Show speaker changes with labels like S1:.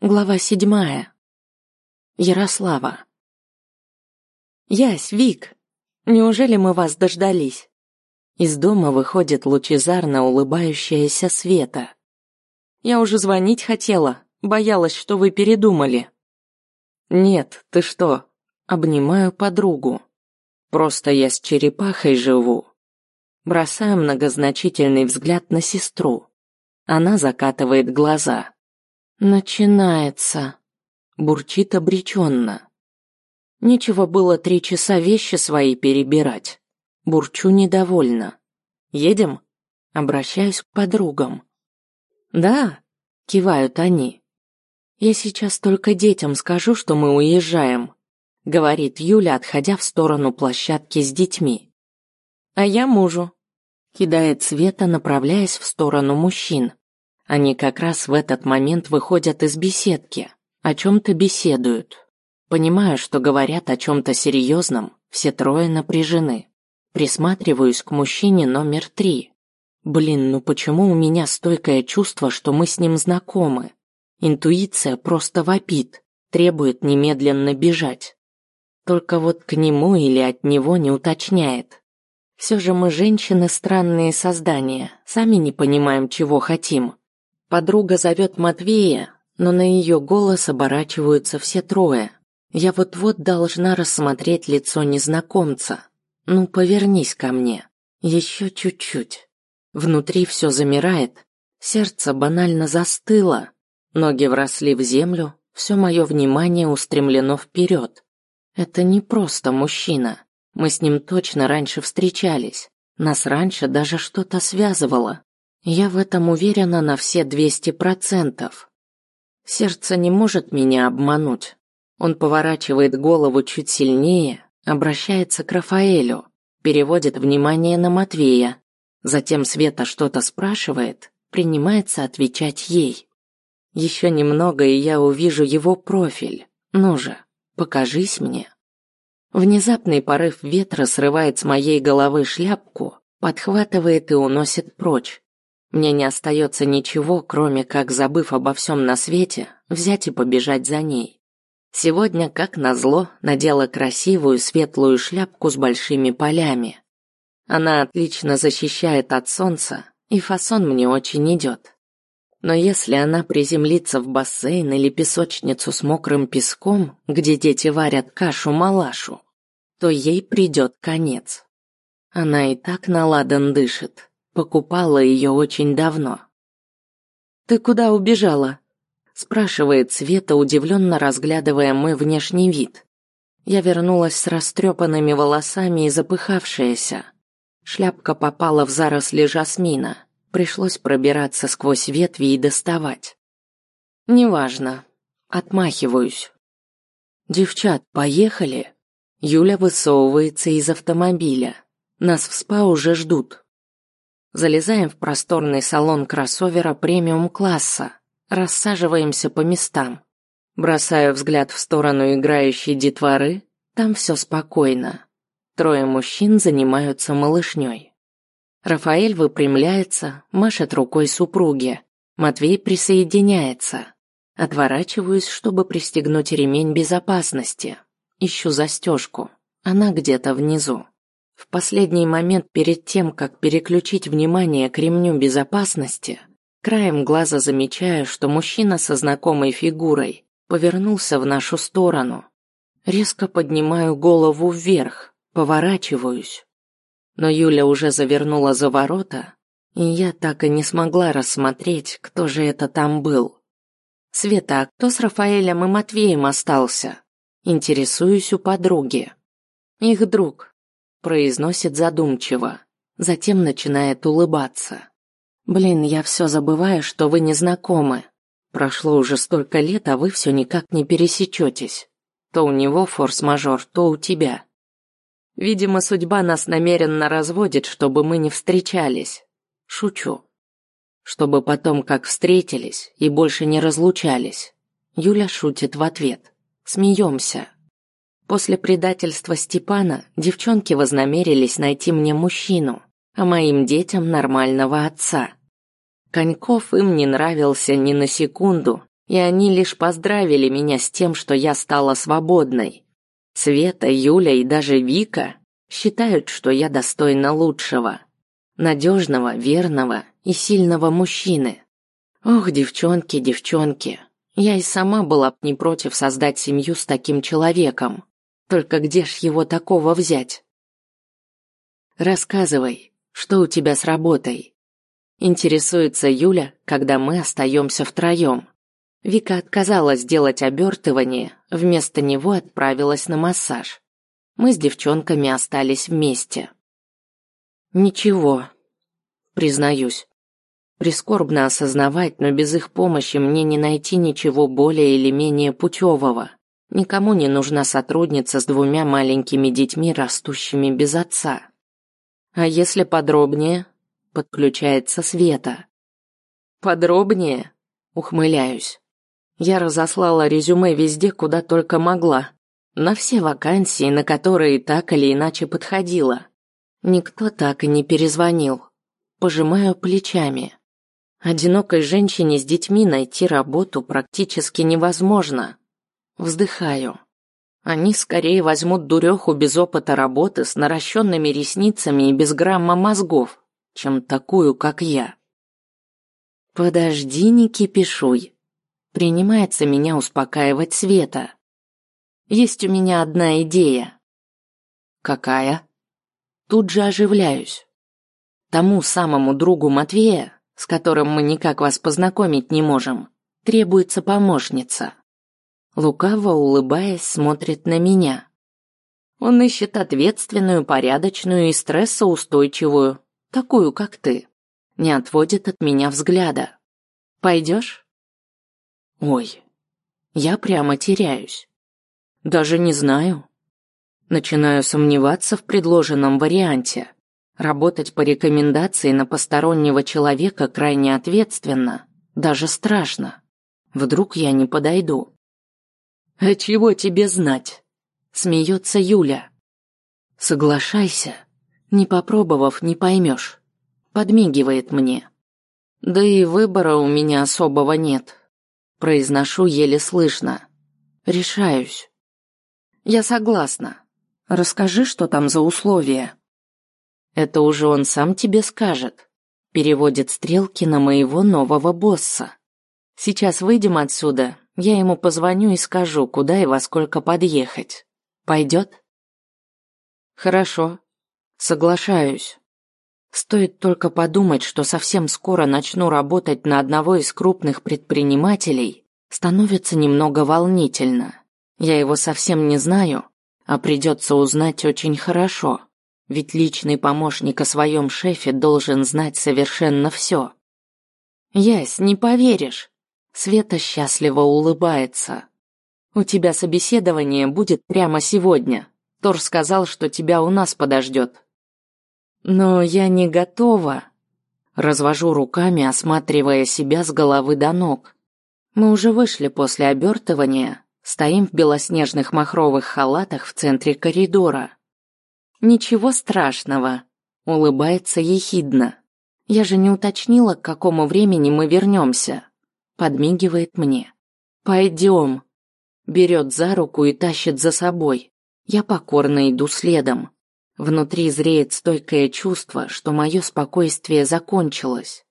S1: Глава седьмая. Ярослава. Ясь, Вик, неужели мы вас дождались? Из дома выходит лучезарно улыбающаяся Света. Я уже звонить хотела, боялась, что вы передумали. Нет, ты что? Обнимаю подругу. Просто я с черепахой живу. Бросаю многозначительный взгляд на сестру. Она закатывает глаза. Начинается. Бурчит обреченно. Нечего было три часа вещи свои перебирать. Бурчу недовольно. Едем? Обращаюсь к подругам. Да, кивают они. Я сейчас только детям скажу, что мы уезжаем, говорит Юля, отходя в сторону площадки с детьми. А я мужу, кидает Света, направляясь в сторону мужчин. Они как раз в этот момент выходят из беседки, о чем-то беседуют. Понимая, что говорят о чем-то серьезном, все трое напряжены. Присматриваюсь к мужчине номер три. Блин, ну почему у меня стойкое чувство, что мы с ним знакомы? Интуиция просто вопит, требует немедленно бежать. Только вот к нему или от него не уточняет. Все же мы женщины странные создания, сами не понимаем, чего хотим. Подруга зовет Матвея, но на ее голос оборачиваются все трое. Я вот-вот должна рассмотреть лицо незнакомца. Ну, повернись ко мне. Еще чуть-чуть. Внутри все замирает, сердце банально застыло, ноги вросли в землю, все мое внимание устремлено вперед. Это не просто мужчина. Мы с ним точно раньше встречались. Нас раньше даже что-то связывало. Я в этом уверена на все двести процентов. Сердце не может меня обмануть. Он поворачивает голову чуть сильнее, обращается к Рафаэлю, переводит внимание на Матвея. Затем Света что-то спрашивает, принимается отвечать ей. Еще немного, и я увижу его профиль. Ну же, покажись мне. Внезапный порыв ветра срывает с моей головы шляпку, подхватывает и уносит прочь. Мне не остается ничего, кроме как, забыв обо всем на свете, взять и побежать за ней. Сегодня, как назло, надела красивую светлую шляпку с большими полями. Она отлично защищает от солнца, и фасон мне очень идет. Но если она приземлится в бассейн или песочницу с мокрым песком, где дети варят кашу-малашу, то ей придет конец. Она и так наладан дышит, Покупала ее очень давно. «Ты куда убежала?» спрашивает Света, удивленно разглядывая мой внешний вид. Я вернулась с растрепанными волосами и запыхавшаяся. Шляпка попала в заросли жасмина. Пришлось пробираться сквозь ветви и доставать. Неважно. Отмахиваюсь. Девчат, поехали. Юля высовывается из автомобиля. Нас в спа уже ждут. Залезаем в просторный салон кроссовера премиум-класса, рассаживаемся по местам. Бросаю взгляд в сторону играющей детворы, там все спокойно. Трое мужчин занимаются малышней. Рафаэль выпрямляется, машет рукой супруге. Матвей присоединяется. Отворачиваюсь, чтобы пристегнуть ремень безопасности. Ищу застежку. Она где-то внизу. В последний момент перед тем, как переключить внимание к ремню безопасности, краем глаза замечаю, что мужчина со знакомой фигурой повернулся в нашу сторону. Резко поднимаю голову вверх, поворачиваюсь. Но Юля уже завернула за ворота, и я так и не смогла рассмотреть, кто же это там был. Света, а кто с Рафаэлем и Матвеем остался? Интересуюсь у подруги. Их друг, произносит задумчиво, затем начинает улыбаться. Блин, я все забываю, что вы не знакомы. Прошло уже столько лет, а вы все никак не пересечетесь. То у него форс-мажор, то у тебя. Видимо, судьба нас намеренно разводит, чтобы мы не встречались. Шучу. Чтобы потом как встретились и больше не разлучались. Юля шутит в ответ. Смеемся. После предательства Степана девчонки вознамерились найти мне мужчину, а моим детям нормального отца. Коньков им не нравился ни на секунду, И они лишь поздравили меня с тем, что я стала свободной. Света, Юля и даже Вика считают, что я достойна лучшего. Надежного, верного и сильного мужчины. Ох, девчонки, девчонки, я и сама была б не против создать семью с таким человеком. Только где ж его такого взять? Рассказывай, что у тебя с работой? Интересуется Юля, когда мы остаемся втроем. Вика отказалась делать обертывание, вместо него отправилась на массаж. Мы с девчонками остались вместе. Ничего, признаюсь. Прискорбно осознавать, но без их помощи мне не найти ничего более или менее путевого. Никому не нужна сотрудница с двумя маленькими детьми, растущими без отца. А если подробнее? Подключается Света. Подробнее? Ухмыляюсь. Я разослала резюме везде, куда только могла. На все вакансии, на которые так или иначе подходила. Никто так и не перезвонил. Пожимаю плечами. Одинокой женщине с детьми найти работу практически невозможно. Вздыхаю. Они скорее возьмут дуреху без опыта работы с наращенными ресницами и без грамма мозгов, чем такую, как я. Подожди, не кипишуй. Принимается меня успокаивать Света. Есть у меня одна идея. Какая? Тут же оживляюсь. Тому самому другу Матвея с которым мы никак вас познакомить не можем, требуется помощница. Лукаво улыбаясь, смотрит на меня. Он ищет ответственную, порядочную и стрессоустойчивую, такую, как ты. Не отводит от меня взгляда. Пойдешь? Ой, я прямо теряюсь. Даже не знаю. Начинаю сомневаться в предложенном варианте. Работать по рекомендации на постороннего человека крайне ответственно, даже страшно. Вдруг я не подойду. «А чего тебе знать?» – смеется Юля. «Соглашайся. Не попробовав, не поймешь». Подмигивает мне. «Да и выбора у меня особого нет». Произношу еле слышно. Решаюсь. «Я согласна. Расскажи, что там за условия». Это уже он сам тебе скажет. Переводит стрелки на моего нового босса. Сейчас выйдем отсюда, я ему позвоню и скажу, куда и во сколько подъехать. Пойдет? Хорошо. Соглашаюсь. Стоит только подумать, что совсем скоро начну работать на одного из крупных предпринимателей, становится немного волнительно. Я его совсем не знаю, а придется узнать очень хорошо. Ведь личный помощник о своем шефе должен знать совершенно все. Ясь, не поверишь. Света счастливо улыбается. У тебя собеседование будет прямо сегодня. Тор сказал, что тебя у нас подождет. Но я не готова. Развожу руками, осматривая себя с головы до ног. Мы уже вышли после обертывания, стоим в белоснежных махровых халатах в центре коридора. Ничего страшного, улыбается ехидно. Я же не уточнила, к какому времени мы вернемся. Подмигивает мне. Пойдем. Берет за руку и тащит за собой. Я покорно иду следом. Внутри зреет стойкое чувство, что мое спокойствие закончилось.